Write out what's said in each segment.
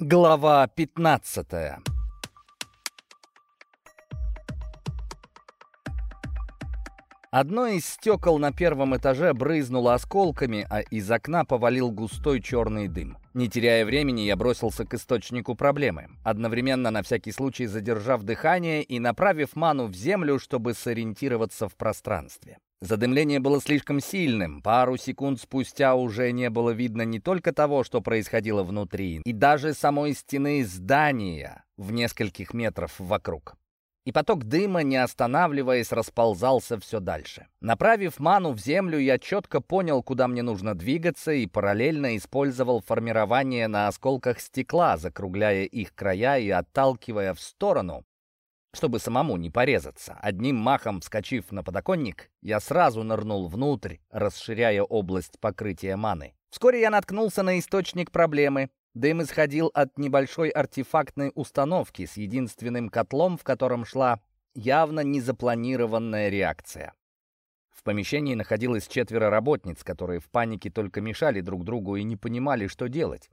Глава 15 Одно из стекол на первом этаже брызнуло осколками, а из окна повалил густой черный дым. Не теряя времени, я бросился к источнику проблемы, одновременно на всякий случай задержав дыхание и направив ману в землю, чтобы сориентироваться в пространстве. Задымление было слишком сильным. Пару секунд спустя уже не было видно не только того, что происходило внутри, и даже самой стены здания в нескольких метров вокруг и поток дыма, не останавливаясь, расползался все дальше. Направив ману в землю, я четко понял, куда мне нужно двигаться, и параллельно использовал формирование на осколках стекла, закругляя их края и отталкивая в сторону, чтобы самому не порезаться. Одним махом вскочив на подоконник, я сразу нырнул внутрь, расширяя область покрытия маны. Вскоре я наткнулся на источник проблемы. Дым исходил от небольшой артефактной установки с единственным котлом, в котором шла явно незапланированная реакция. В помещении находилось четверо работниц, которые в панике только мешали друг другу и не понимали, что делать.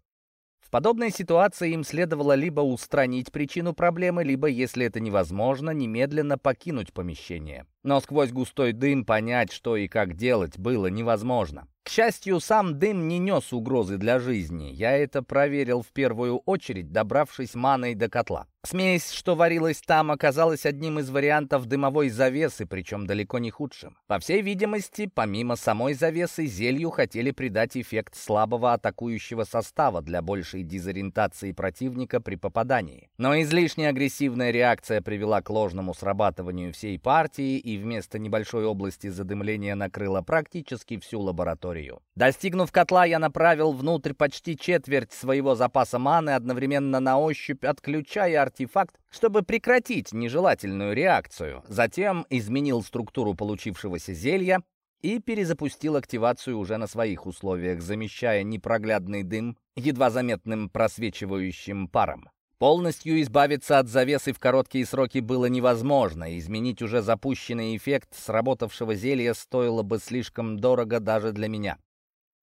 Подобной ситуации им следовало либо устранить причину проблемы, либо, если это невозможно, немедленно покинуть помещение. Но сквозь густой дым понять, что и как делать, было невозможно. К счастью, сам дым не нес угрозы для жизни. Я это проверил в первую очередь, добравшись маной до котла. Смесь, что варилась там, оказалась одним из вариантов дымовой завесы, причем далеко не худшим. По всей видимости, помимо самой завесы, зелью хотели придать эффект слабого атакующего состава для большей дезориентации противника при попадании. Но излишне агрессивная реакция привела к ложному срабатыванию всей партии вместо небольшой области задымления накрыла практически всю лабораторию. Достигнув котла, я направил внутрь почти четверть своего запаса маны, одновременно на ощупь отключая артефакт, чтобы прекратить нежелательную реакцию. Затем изменил структуру получившегося зелья и перезапустил активацию уже на своих условиях, замещая непроглядный дым едва заметным просвечивающим паром. Полностью избавиться от завесы в короткие сроки было невозможно, изменить уже запущенный эффект сработавшего зелья стоило бы слишком дорого даже для меня.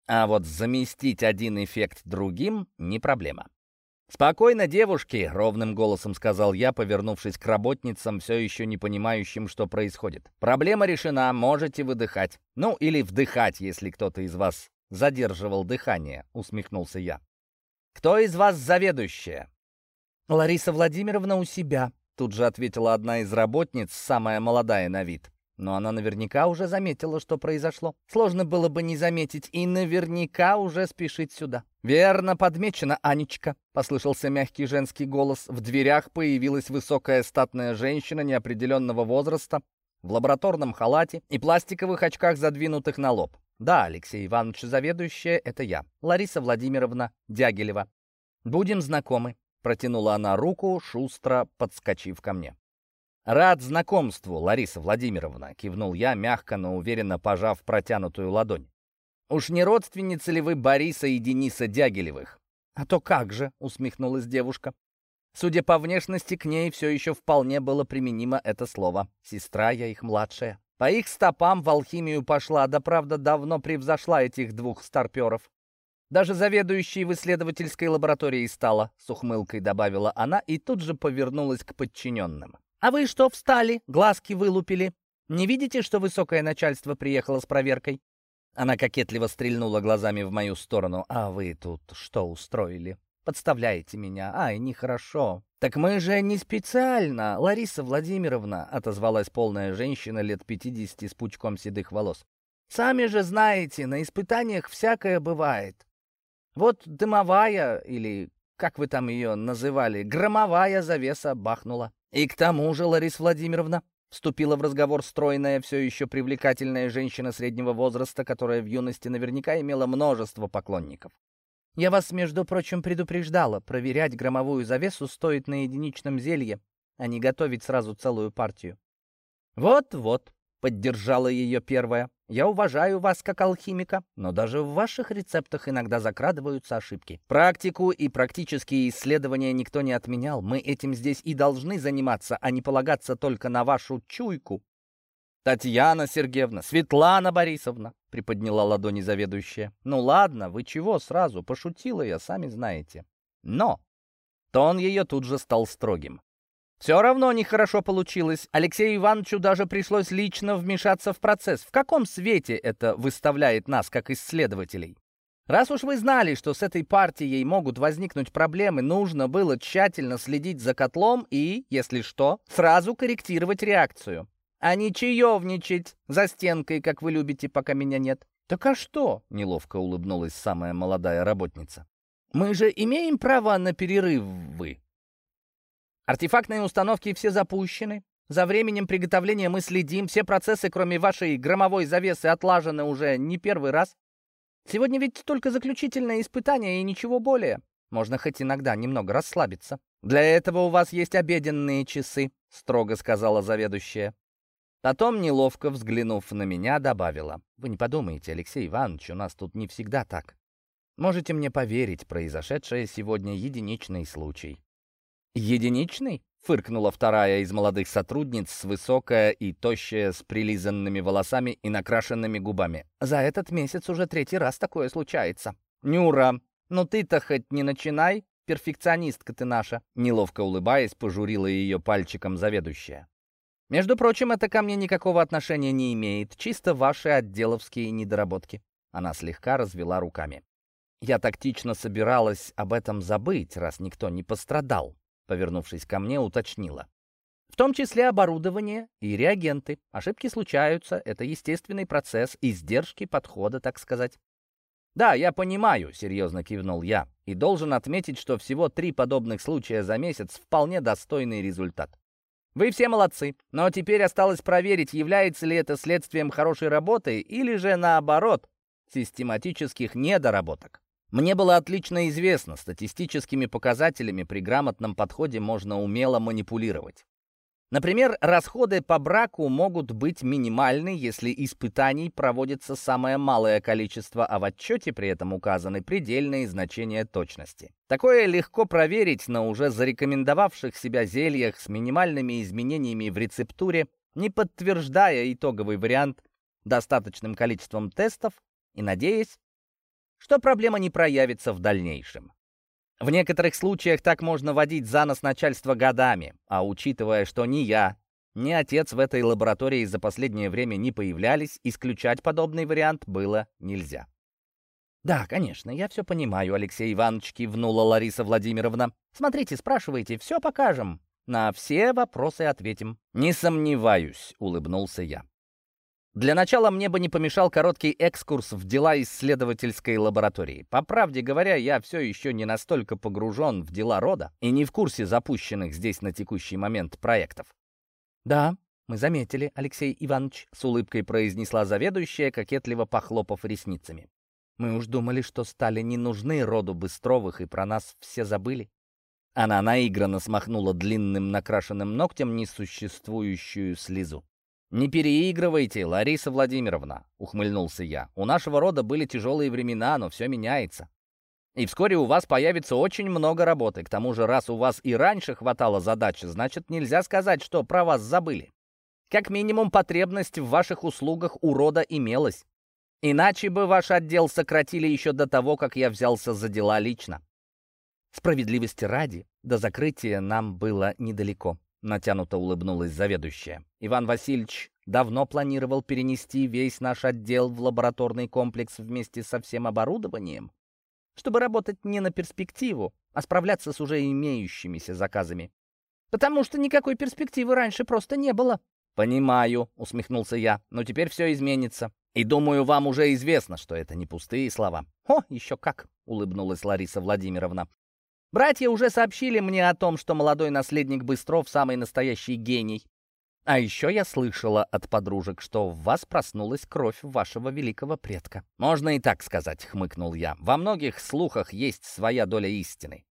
А вот заместить один эффект другим — не проблема. «Спокойно, девушки!» — ровным голосом сказал я, повернувшись к работницам, все еще не понимающим, что происходит. «Проблема решена, можете выдыхать. Ну, или вдыхать, если кто-то из вас задерживал дыхание», — усмехнулся я. «Кто из вас заведующая?» «Лариса Владимировна у себя», — тут же ответила одна из работниц, самая молодая на вид. Но она наверняка уже заметила, что произошло. Сложно было бы не заметить, и наверняка уже спешить сюда. «Верно подмечено, Анечка», — послышался мягкий женский голос. В дверях появилась высокая статная женщина неопределенного возраста в лабораторном халате и пластиковых очках, задвинутых на лоб. «Да, Алексей Иванович, заведующая — это я, Лариса Владимировна Дягилева. Будем знакомы», — протянула она руку, шустро подскочив ко мне. «Рад знакомству, Лариса Владимировна», — кивнул я, мягко, но уверенно пожав протянутую ладонь. «Уж не родственницы ли вы Бориса и Дениса Дягилевых?» «А то как же», — усмехнулась девушка. Судя по внешности, к ней все еще вполне было применимо это слово. Сестра я их младшая. По их стопам в алхимию пошла, да правда давно превзошла этих двух старперов. Даже заведующей в исследовательской лаборатории стала, с ухмылкой добавила она и тут же повернулась к подчиненным. «А вы что встали? Глазки вылупили? Не видите, что высокое начальство приехало с проверкой?» Она кокетливо стрельнула глазами в мою сторону. «А вы тут что устроили? Подставляете меня? Ай, нехорошо». «Так мы же не специально, Лариса Владимировна», — отозвалась полная женщина лет пятидесяти с пучком седых волос. «Сами же знаете, на испытаниях всякое бывает. Вот дымовая, или как вы там ее называли, громовая завеса бахнула. И к тому же, Лариса Владимировна, вступила в разговор стройная, все еще привлекательная женщина среднего возраста, которая в юности наверняка имела множество поклонников. «Я вас, между прочим, предупреждала, проверять громовую завесу стоит на единичном зелье, а не готовить сразу целую партию». «Вот-вот», — поддержала ее первая, я уважаю вас как алхимика, но даже в ваших рецептах иногда закрадываются ошибки. Практику и практические исследования никто не отменял. Мы этим здесь и должны заниматься, а не полагаться только на вашу чуйку. Татьяна Сергеевна, Светлана Борисовна, приподняла ладони заведующая. Ну ладно, вы чего сразу? Пошутила я, сами знаете. Но Тон ее тут же стал строгим. Все равно нехорошо получилось. Алексею Ивановичу даже пришлось лично вмешаться в процесс. В каком свете это выставляет нас, как исследователей? Раз уж вы знали, что с этой партией могут возникнуть проблемы, нужно было тщательно следить за котлом и, если что, сразу корректировать реакцию. А не чаевничать за стенкой, как вы любите, пока меня нет. «Так а что?» — неловко улыбнулась самая молодая работница. «Мы же имеем право на перерывы. Артефактные установки все запущены. За временем приготовления мы следим. Все процессы, кроме вашей громовой завесы, отлажены уже не первый раз. Сегодня ведь только заключительное испытание и ничего более. Можно хоть иногда немного расслабиться. Для этого у вас есть обеденные часы, строго сказала заведующая. Потом, неловко взглянув на меня, добавила. Вы не подумайте, Алексей Иванович, у нас тут не всегда так. Можете мне поверить, произошедшее сегодня единичный случай. Единичный? Фыркнула вторая из молодых сотрудниц, высокая и тощая, с прилизанными волосами и накрашенными губами. «За этот месяц уже третий раз такое случается». «Нюра, ну ты-то хоть не начинай, перфекционистка ты наша», неловко улыбаясь, пожурила ее пальчиком заведующая. «Между прочим, это ко мне никакого отношения не имеет, чисто ваши отделовские недоработки». Она слегка развела руками. «Я тактично собиралась об этом забыть, раз никто не пострадал повернувшись ко мне, уточнила. В том числе оборудование и реагенты. Ошибки случаются, это естественный процесс, издержки подхода, так сказать. «Да, я понимаю», — серьезно кивнул я, и должен отметить, что всего три подобных случая за месяц — вполне достойный результат. Вы все молодцы, но теперь осталось проверить, является ли это следствием хорошей работы или же, наоборот, систематических недоработок. Мне было отлично известно, статистическими показателями при грамотном подходе можно умело манипулировать. Например, расходы по браку могут быть минимальны, если испытаний проводится самое малое количество, а в отчете при этом указаны предельные значения точности. Такое легко проверить на уже зарекомендовавших себя зельях с минимальными изменениями в рецептуре, не подтверждая итоговый вариант достаточным количеством тестов и надеясь, что проблема не проявится в дальнейшем. В некоторых случаях так можно водить за нос начальство годами, а учитывая, что ни я, ни отец в этой лаборатории за последнее время не появлялись, исключать подобный вариант было нельзя. «Да, конечно, я все понимаю, Алексей Иванович», — кивнула Лариса Владимировна. «Смотрите, спрашивайте, все покажем. На все вопросы ответим». «Не сомневаюсь», — улыбнулся я. Для начала мне бы не помешал короткий экскурс в дела исследовательской лаборатории. По правде говоря, я все еще не настолько погружен в дела рода и не в курсе запущенных здесь на текущий момент проектов. «Да, мы заметили, Алексей Иванович», — с улыбкой произнесла заведующая, кокетливо похлопав ресницами. «Мы уж думали, что стали не нужны роду Быстровых, и про нас все забыли». Она наигранно смахнула длинным накрашенным ногтем несуществующую слезу. «Не переигрывайте, Лариса Владимировна», — ухмыльнулся я. «У нашего рода были тяжелые времена, но все меняется. И вскоре у вас появится очень много работы. К тому же, раз у вас и раньше хватало задач, значит, нельзя сказать, что про вас забыли. Как минимум, потребность в ваших услугах у рода имелась. Иначе бы ваш отдел сократили еще до того, как я взялся за дела лично. Справедливости ради, до закрытия нам было недалеко. Натянуто улыбнулась заведующая. Иван Васильевич давно планировал перенести весь наш отдел в лабораторный комплекс вместе со всем оборудованием, чтобы работать не на перспективу, а справляться с уже имеющимися заказами. Потому что никакой перспективы раньше просто не было. «Понимаю», — усмехнулся я, — «но теперь все изменится. И думаю, вам уже известно, что это не пустые слова». «О, еще как!» — улыбнулась Лариса Владимировна. Братья уже сообщили мне о том, что молодой наследник Быстров самый настоящий гений. А еще я слышала от подружек, что в вас проснулась кровь вашего великого предка. Можно и так сказать, хмыкнул я. Во многих слухах есть своя доля истины.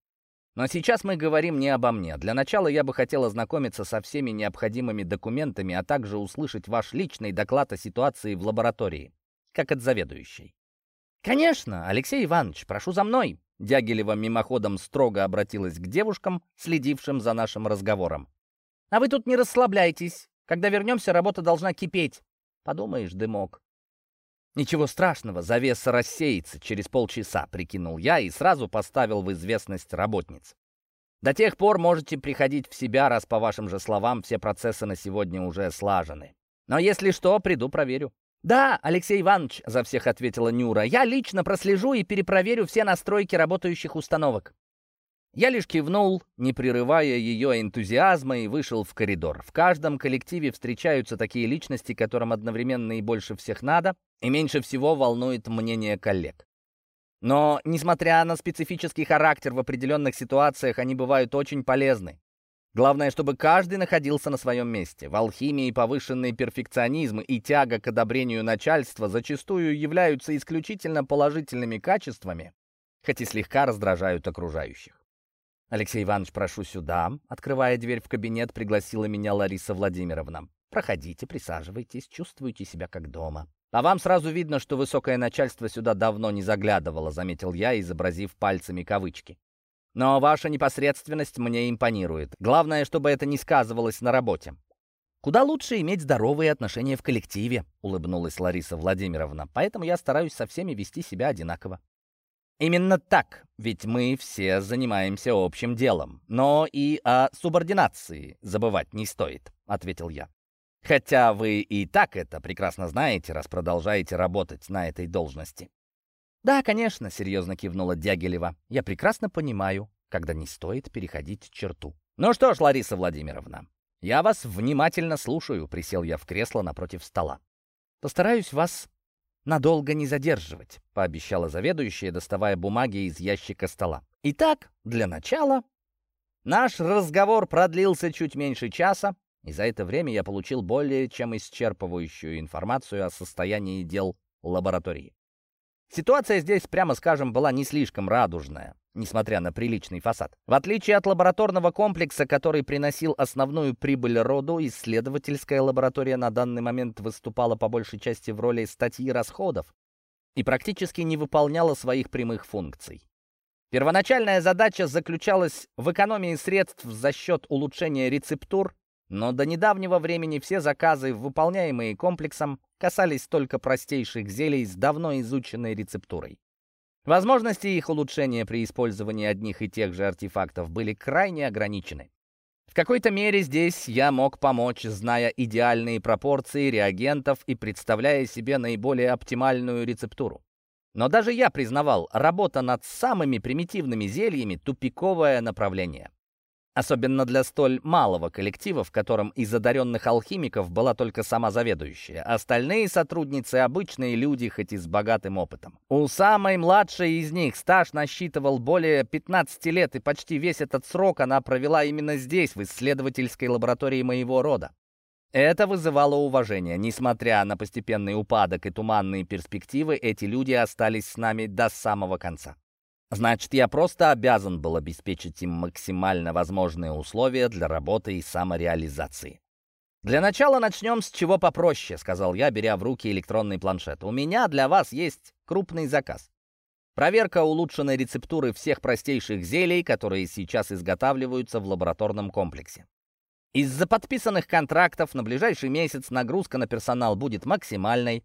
Но сейчас мы говорим не обо мне. Для начала я бы хотел ознакомиться со всеми необходимыми документами, а также услышать ваш личный доклад о ситуации в лаборатории, как от заведующей. «Конечно, Алексей Иванович, прошу за мной!» Дягилева мимоходом строго обратилась к девушкам, следившим за нашим разговором. «А вы тут не расслабляйтесь. Когда вернемся, работа должна кипеть. Подумаешь, дымок». «Ничего страшного, завеса рассеется через полчаса», — прикинул я и сразу поставил в известность работниц. До тех пор можете приходить в себя, раз, по вашим же словам, все процессы на сегодня уже слажены. Но если что, приду проверю». «Да, Алексей Иванович», — за всех ответила Нюра, «я лично прослежу и перепроверю все настройки работающих установок». Я лишь кивнул, не прерывая ее энтузиазма, и вышел в коридор. В каждом коллективе встречаются такие личности, которым одновременно и больше всех надо, и меньше всего волнует мнение коллег. Но, несмотря на специфический характер, в определенных ситуациях они бывают очень полезны. Главное, чтобы каждый находился на своем месте. В алхимии повышенный перфекционизм и тяга к одобрению начальства зачастую являются исключительно положительными качествами, хоть и слегка раздражают окружающих. «Алексей Иванович, прошу сюда», — открывая дверь в кабинет, пригласила меня Лариса Владимировна. «Проходите, присаживайтесь, чувствуйте себя как дома». «А вам сразу видно, что высокое начальство сюда давно не заглядывало», — заметил я, изобразив пальцами кавычки. «Но ваша непосредственность мне импонирует. Главное, чтобы это не сказывалось на работе». «Куда лучше иметь здоровые отношения в коллективе», — улыбнулась Лариса Владимировна. «Поэтому я стараюсь со всеми вести себя одинаково». «Именно так, ведь мы все занимаемся общим делом. Но и о субординации забывать не стоит», — ответил я. Хотя вы и так это прекрасно знаете, раз продолжаете работать на этой должности. «Да, конечно», — серьезно кивнула Дягилева. «Я прекрасно понимаю, когда не стоит переходить черту». «Ну что ж, Лариса Владимировна, я вас внимательно слушаю», — присел я в кресло напротив стола. «Постараюсь вас надолго не задерживать», — пообещала заведующая, доставая бумаги из ящика стола. «Итак, для начала...» Наш разговор продлился чуть меньше часа, и за это время я получил более чем исчерпывающую информацию о состоянии дел лаборатории. Ситуация здесь, прямо скажем, была не слишком радужная, несмотря на приличный фасад. В отличие от лабораторного комплекса, который приносил основную прибыль роду, исследовательская лаборатория на данный момент выступала по большей части в роли статьи расходов и практически не выполняла своих прямых функций. Первоначальная задача заключалась в экономии средств за счет улучшения рецептур но до недавнего времени все заказы, выполняемые комплексом, касались только простейших зелий с давно изученной рецептурой. Возможности их улучшения при использовании одних и тех же артефактов были крайне ограничены. В какой-то мере здесь я мог помочь, зная идеальные пропорции реагентов и представляя себе наиболее оптимальную рецептуру. Но даже я признавал, работа над самыми примитивными зельями — тупиковое направление. Особенно для столь малого коллектива, в котором из одаренных алхимиков была только сама заведующая. Остальные сотрудницы — обычные люди, хоть и с богатым опытом. У самой младшей из них стаж насчитывал более 15 лет, и почти весь этот срок она провела именно здесь, в исследовательской лаборатории моего рода. Это вызывало уважение. Несмотря на постепенный упадок и туманные перспективы, эти люди остались с нами до самого конца. Значит, я просто обязан был обеспечить им максимально возможные условия для работы и самореализации. «Для начала начнем с чего попроще», — сказал я, беря в руки электронный планшет. «У меня для вас есть крупный заказ. Проверка улучшенной рецептуры всех простейших зелий, которые сейчас изготавливаются в лабораторном комплексе. Из-за подписанных контрактов на ближайший месяц нагрузка на персонал будет максимальной,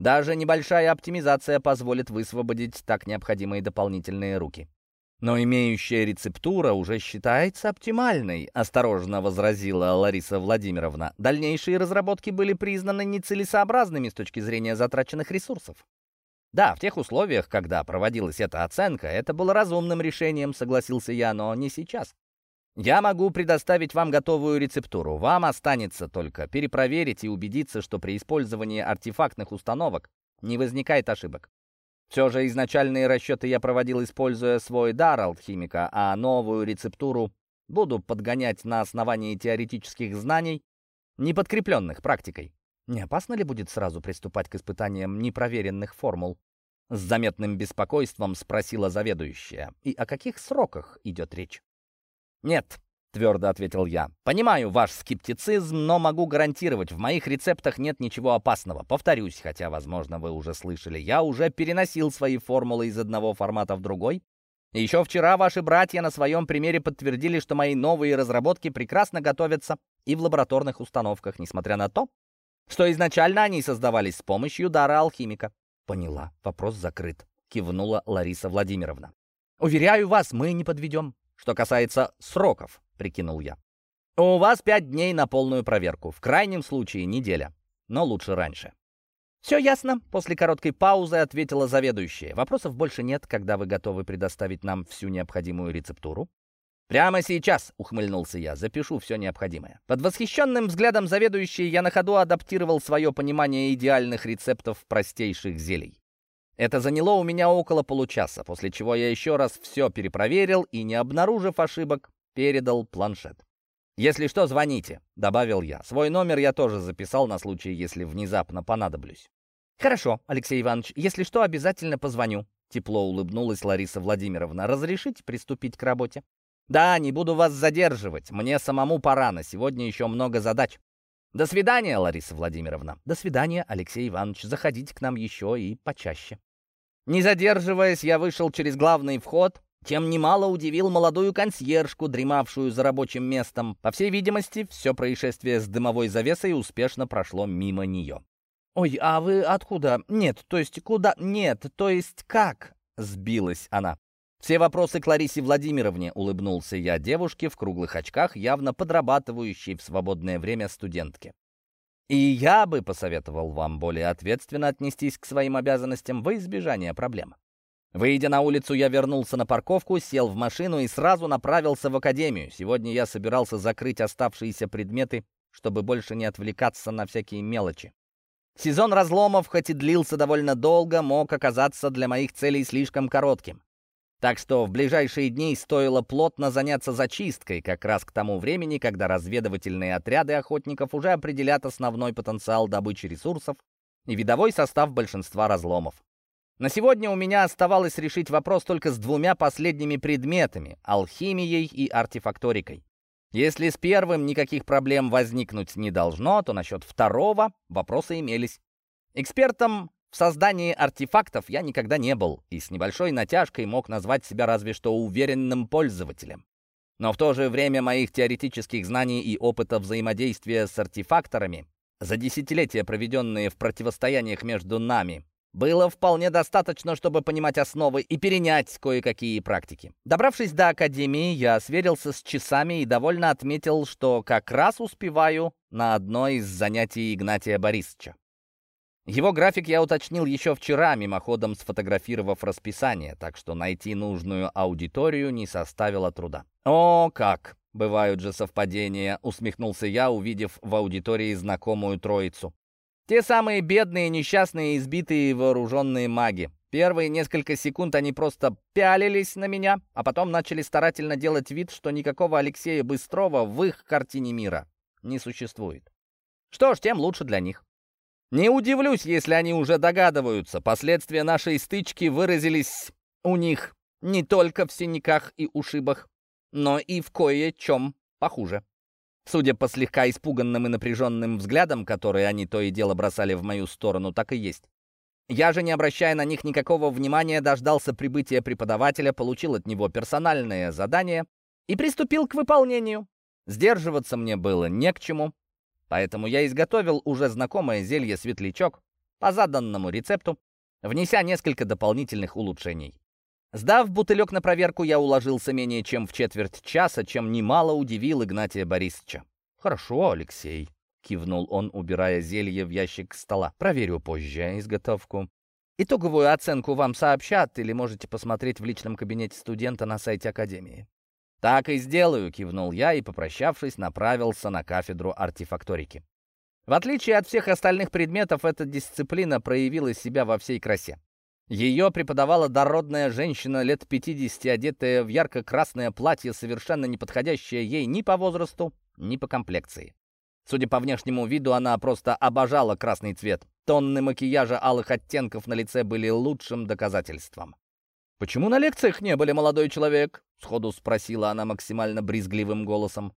даже небольшая оптимизация позволит высвободить так необходимые дополнительные руки. «Но имеющая рецептура уже считается оптимальной», — осторожно возразила Лариса Владимировна. «Дальнейшие разработки были признаны нецелесообразными с точки зрения затраченных ресурсов». «Да, в тех условиях, когда проводилась эта оценка, это было разумным решением», — согласился я, но не сейчас. Я могу предоставить вам готовую рецептуру. Вам останется только перепроверить и убедиться, что при использовании артефактных установок не возникает ошибок. Все же изначальные расчеты я проводил, используя свой дар алхимика, а новую рецептуру буду подгонять на основании теоретических знаний, не подкрепленных практикой. Не опасно ли будет сразу приступать к испытаниям непроверенных формул? С заметным беспокойством спросила заведующая. И о каких сроках идет речь? «Нет», — твердо ответил я. «Понимаю ваш скептицизм, но могу гарантировать, в моих рецептах нет ничего опасного. Повторюсь, хотя, возможно, вы уже слышали, я уже переносил свои формулы из одного формата в другой. Еще вчера ваши братья на своем примере подтвердили, что мои новые разработки прекрасно готовятся и в лабораторных установках, несмотря на то, что изначально они создавались с помощью дара алхимика». «Поняла, вопрос закрыт», — кивнула Лариса Владимировна. «Уверяю вас, мы не подведем. Что касается сроков, прикинул я. У вас пять дней на полную проверку, в крайнем случае неделя, но лучше раньше. «Все ясно», — после короткой паузы ответила заведующая. «Вопросов больше нет, когда вы готовы предоставить нам всю необходимую рецептуру?» «Прямо сейчас», — ухмыльнулся я, — «запишу все необходимое». Под восхищенным взглядом заведующей я на ходу адаптировал свое понимание идеальных рецептов простейших зелий. Это заняло у меня около получаса, после чего я еще раз все перепроверил и, не обнаружив ошибок, передал планшет. «Если что, звоните», — добавил я. Свой номер я тоже записал на случай, если внезапно понадоблюсь. «Хорошо, Алексей Иванович, если что, обязательно позвоню», — тепло улыбнулась Лариса Владимировна. «Разрешите приступить к работе?» «Да, не буду вас задерживать. Мне самому пора, на сегодня еще много задач. До свидания, Лариса Владимировна». «До свидания, Алексей Иванович. Заходите к нам еще и почаще». Не задерживаясь, я вышел через главный вход, чем немало удивил молодую консьержку, дремавшую за рабочим местом. По всей видимости, все происшествие с дымовой завесой успешно прошло мимо нее. «Ой, а вы откуда? Нет, то есть куда? Нет, то есть как?» — сбилась она. «Все вопросы к Ларисе Владимировне», — улыбнулся я девушке в круглых очках, явно подрабатывающей в свободное время студентке. «И я бы посоветовал вам более ответственно отнестись к своим обязанностям во избежание проблем. Выйдя на улицу, я вернулся на парковку, сел в машину и сразу направился в академию. Сегодня я собирался закрыть оставшиеся предметы, чтобы больше не отвлекаться на всякие мелочи. Сезон разломов, хоть и длился довольно долго, мог оказаться для моих целей слишком коротким. Так что в ближайшие дни стоило плотно заняться зачисткой, как раз к тому времени, когда разведывательные отряды охотников уже определят основной потенциал добычи ресурсов и видовой состав большинства разломов. На сегодня у меня оставалось решить вопрос только с двумя последними предметами — алхимией и артефакторикой. Если с первым никаких проблем возникнуть не должно, то насчет второго вопросы имелись. Экспертом в создании артефактов я никогда не был, и с небольшой натяжкой мог назвать себя разве что уверенным пользователем. Но в то же время моих теоретических знаний и опыта взаимодействия с артефакторами за десятилетия, проведенные в противостояниях между нами, было вполне достаточно, чтобы понимать основы и перенять кое-какие практики. Добравшись до академии, я сверился с часами и довольно отметил, что как раз успеваю на одно из занятий Игнатия Борисовича. Его график я уточнил еще вчера, мимоходом сфотографировав расписание, так что найти нужную аудиторию не составило труда. «О, как! Бывают же совпадения!» — усмехнулся я, увидев в аудитории знакомую троицу. Те самые бедные, несчастные, избитые вооруженные маги. Первые несколько секунд они просто пялились на меня, а потом начали старательно делать вид, что никакого Алексея Быстрова в их картине мира не существует. Что ж, тем лучше для них. Не удивлюсь, если они уже догадываются, последствия нашей стычки выразились у них не только в синяках и ушибах, но и в кое-чем похуже. Судя по слегка испуганным и напряженным взглядам, которые они то и дело бросали в мою сторону, так и есть. Я же, не обращая на них никакого внимания, дождался прибытия преподавателя, получил от него персональное задание и приступил к выполнению. Сдерживаться мне было не к чему, поэтому я изготовил уже знакомое зелье «Светлячок» по заданному рецепту, внеся несколько дополнительных улучшений. Сдав бутылек на проверку, я уложился менее чем в четверть часа, чем немало удивил Игнатия Борисовича. «Хорошо, Алексей», — кивнул он, убирая зелье в ящик стола. «Проверю позже изготовку. Итоговую оценку вам сообщат или можете посмотреть в личном кабинете студента на сайте Академии». «Так и сделаю», — кивнул я и, попрощавшись, направился на кафедру артефакторики. В отличие от всех остальных предметов, эта дисциплина проявила себя во всей красе. Ее преподавала дородная женщина лет 50, одетая в ярко-красное платье, совершенно не подходящее ей ни по возрасту, ни по комплекции. Судя по внешнему виду, она просто обожала красный цвет. Тонны макияжа алых оттенков на лице были лучшим доказательством. «Почему на лекциях не были, молодой человек?» — сходу спросила она максимально брезгливым голосом.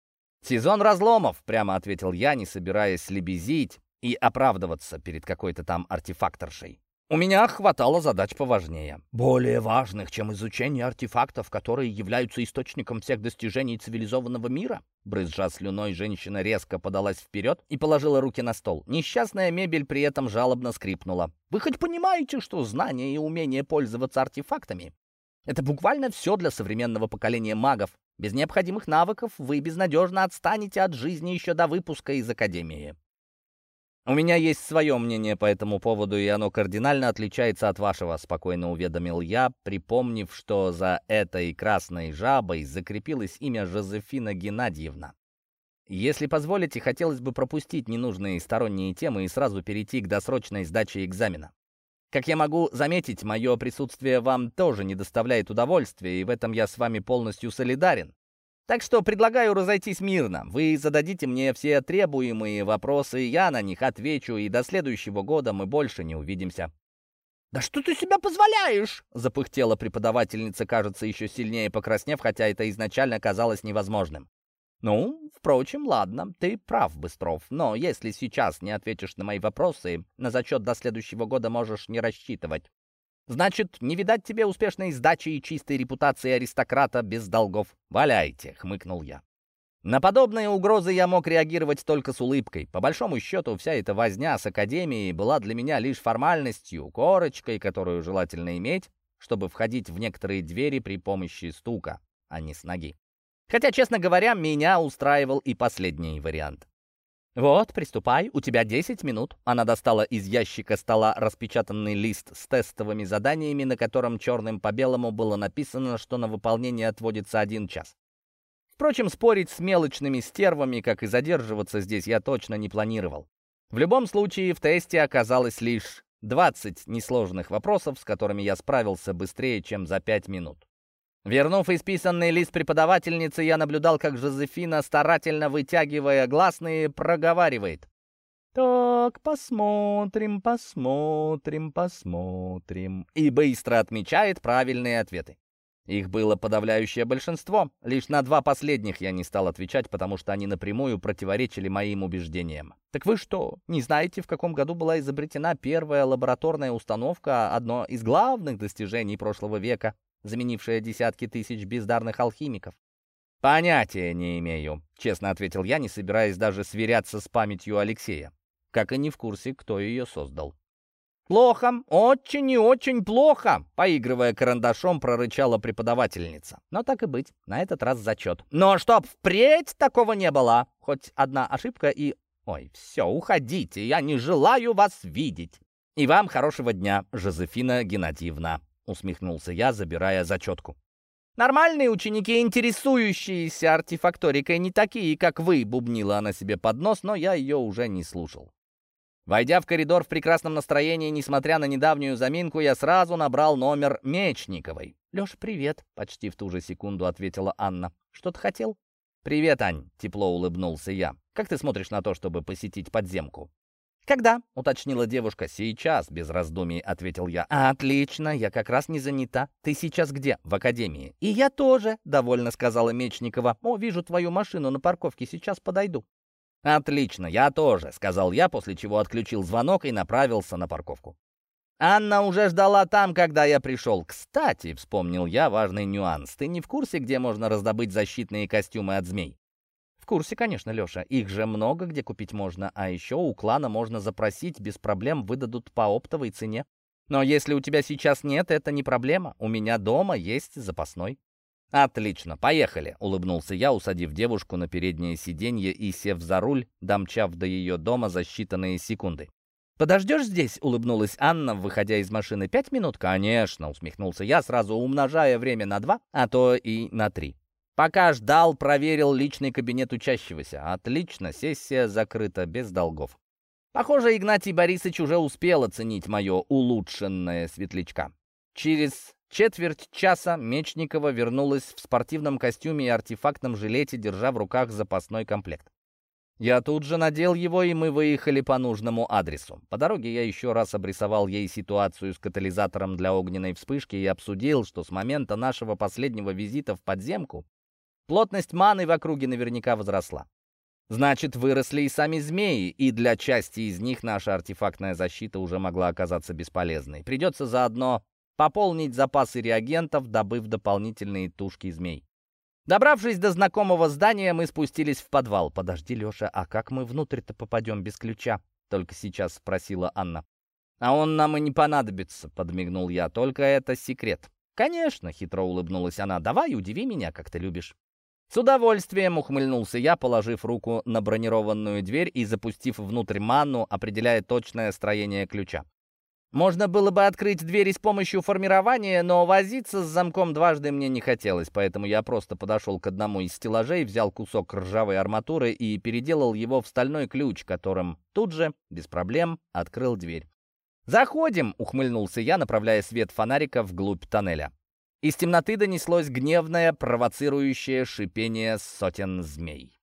«Сезон разломов», — прямо ответил я, не собираясь лебезить и оправдываться перед какой-то там артефакторшей. У меня хватало задач поважнее. Более важных, чем изучение артефактов, которые являются источником всех достижений цивилизованного мира. Брызжа слюной, женщина резко подалась вперед и положила руки на стол. Несчастная мебель при этом жалобно скрипнула. «Вы хоть понимаете, что знание и умение пользоваться артефактами Это буквально все для современного поколения магов. Без необходимых навыков вы безнадежно отстанете от жизни еще до выпуска из Академии. «У меня есть свое мнение по этому поводу, и оно кардинально отличается от вашего», — спокойно уведомил я, припомнив, что за этой красной жабой закрепилось имя Жозефина Геннадьевна. Если позволите, хотелось бы пропустить ненужные сторонние темы и сразу перейти к досрочной сдаче экзамена. Как я могу заметить, мое присутствие вам тоже не доставляет удовольствия, и в этом я с вами полностью солидарен. Так что предлагаю разойтись мирно. Вы зададите мне все требуемые вопросы, я на них отвечу, и до следующего года мы больше не увидимся». «Да что ты себя позволяешь?» — запыхтела преподавательница, кажется, еще сильнее покраснев, хотя это изначально казалось невозможным. «Ну, впрочем, ладно, ты прав, Быстров, но если сейчас не ответишь на мои вопросы, на зачет до следующего года можешь не рассчитывать. Значит, не видать тебе успешной сдачи и чистой репутации аристократа без долгов. Валяйте, хмыкнул я. На подобные угрозы я мог реагировать только с улыбкой. По большому счету, вся эта возня с Академией была для меня лишь формальностью, корочкой, которую желательно иметь, чтобы входить в некоторые двери при помощи стука, а не с ноги. Хотя, честно говоря, меня устраивал и последний вариант. «Вот, приступай, у тебя 10 минут». Она достала из ящика стола распечатанный лист с тестовыми заданиями, на котором черным по белому было написано, что на выполнение отводится один час. Впрочем, спорить с мелочными стервами, как и задерживаться здесь, я точно не планировал. В любом случае, в тесте оказалось лишь 20 несложных вопросов, с которыми я справился быстрее, чем за 5 минут. Вернув исписанный лист преподавательницы, я наблюдал, как Жозефина, старательно вытягивая гласные, проговаривает. «Так, посмотрим, посмотрим, посмотрим». И быстро отмечает правильные ответы. Их было подавляющее большинство. Лишь на два последних я не стал отвечать, потому что они напрямую противоречили моим убеждениям. Так вы что, не знаете, в каком году была изобретена первая лабораторная установка, одно из главных достижений прошлого века? Заменившая десятки тысяч бездарных алхимиков? «Понятия не имею», — честно ответил я, не собираясь даже сверяться с памятью Алексея, как и не в курсе, кто ее создал. «Плохо, очень и очень плохо!» — поигрывая карандашом, прорычала преподавательница. Но так и быть, на этот раз зачет. «Но чтоб впредь такого не было! Хоть одна ошибка и... Ой, все, уходите, я не желаю вас видеть!» «И вам хорошего дня, Жозефина Геннадьевна!» — усмехнулся я, забирая зачетку. «Нормальные ученики, интересующиеся артефакторикой, не такие, как вы», — бубнила она себе под нос, но я ее уже не слушал. Войдя в коридор в прекрасном настроении, несмотря на недавнюю заминку, я сразу набрал номер Мечниковой. «Леша, привет», — почти в ту же секунду ответила Анна. «Что ты хотел?» «Привет, Ань», — тепло улыбнулся я. «Как ты смотришь на то, чтобы посетить подземку?» «Когда?» — уточнила девушка. «Сейчас», — без раздумий ответил я. «Отлично, я как раз не занята. Ты сейчас где?» «В академии». «И я тоже», — довольно сказала Мечникова. «О, вижу твою машину на парковке, сейчас подойду». «Отлично, я тоже», — сказал я, после чего отключил звонок и направился на парковку. Анна уже ждала там, когда я пришел. Кстати, вспомнил я важный нюанс. Ты не в курсе, где можно раздобыть защитные костюмы от змей? В курсе, конечно, Леша. Их же много где купить можно, а еще у клана можно запросить, без проблем выдадут по оптовой цене. Но если у тебя сейчас нет, это не проблема. У меня дома есть запасной. «Отлично, поехали!» — улыбнулся я, усадив девушку на переднее сиденье и сев за руль, домчав до ее дома за считанные секунды. «Подождешь здесь?» — улыбнулась Анна, выходя из машины. «Пять минут?» «Конечно!» — усмехнулся я, сразу умножая время на два, а то и на три. Пока ждал, проверил личный кабинет учащегося. Отлично, сессия закрыта, без долгов. Похоже, Игнатий Борисович уже успел оценить мое улучшенное светлячка. Через четверть часа Мечникова вернулась в спортивном костюме и артефактном жилете, держа в руках запасной комплект. Я тут же надел его, и мы выехали по нужному адресу. По дороге я еще раз обрисовал ей ситуацию с катализатором для огненной вспышки и обсудил, что с момента нашего последнего визита в подземку Плотность маны в округе наверняка возросла. Значит, выросли и сами змеи, и для части из них наша артефактная защита уже могла оказаться бесполезной. Придется заодно пополнить запасы реагентов, добыв дополнительные тушки змей. Добравшись до знакомого здания, мы спустились в подвал. «Подожди, Леша, а как мы внутрь-то попадем без ключа?» — только сейчас спросила Анна. «А он нам и не понадобится», — подмигнул я, — «только это секрет». «Конечно», — хитро улыбнулась она, — «давай, удиви меня, как ты любишь». С удовольствием ухмыльнулся я, положив руку на бронированную дверь и запустив внутрь манну, определяя точное строение ключа. Можно было бы открыть двери с помощью формирования, но возиться с замком дважды мне не хотелось, поэтому я просто подошел к одному из стеллажей, взял кусок ржавой арматуры и переделал его в стальной ключ, которым тут же, без проблем, открыл дверь. «Заходим!» — ухмыльнулся я, направляя свет фонарика вглубь тоннеля. Из темноты донеслось гневное, провоцирующее шипение сотен змей.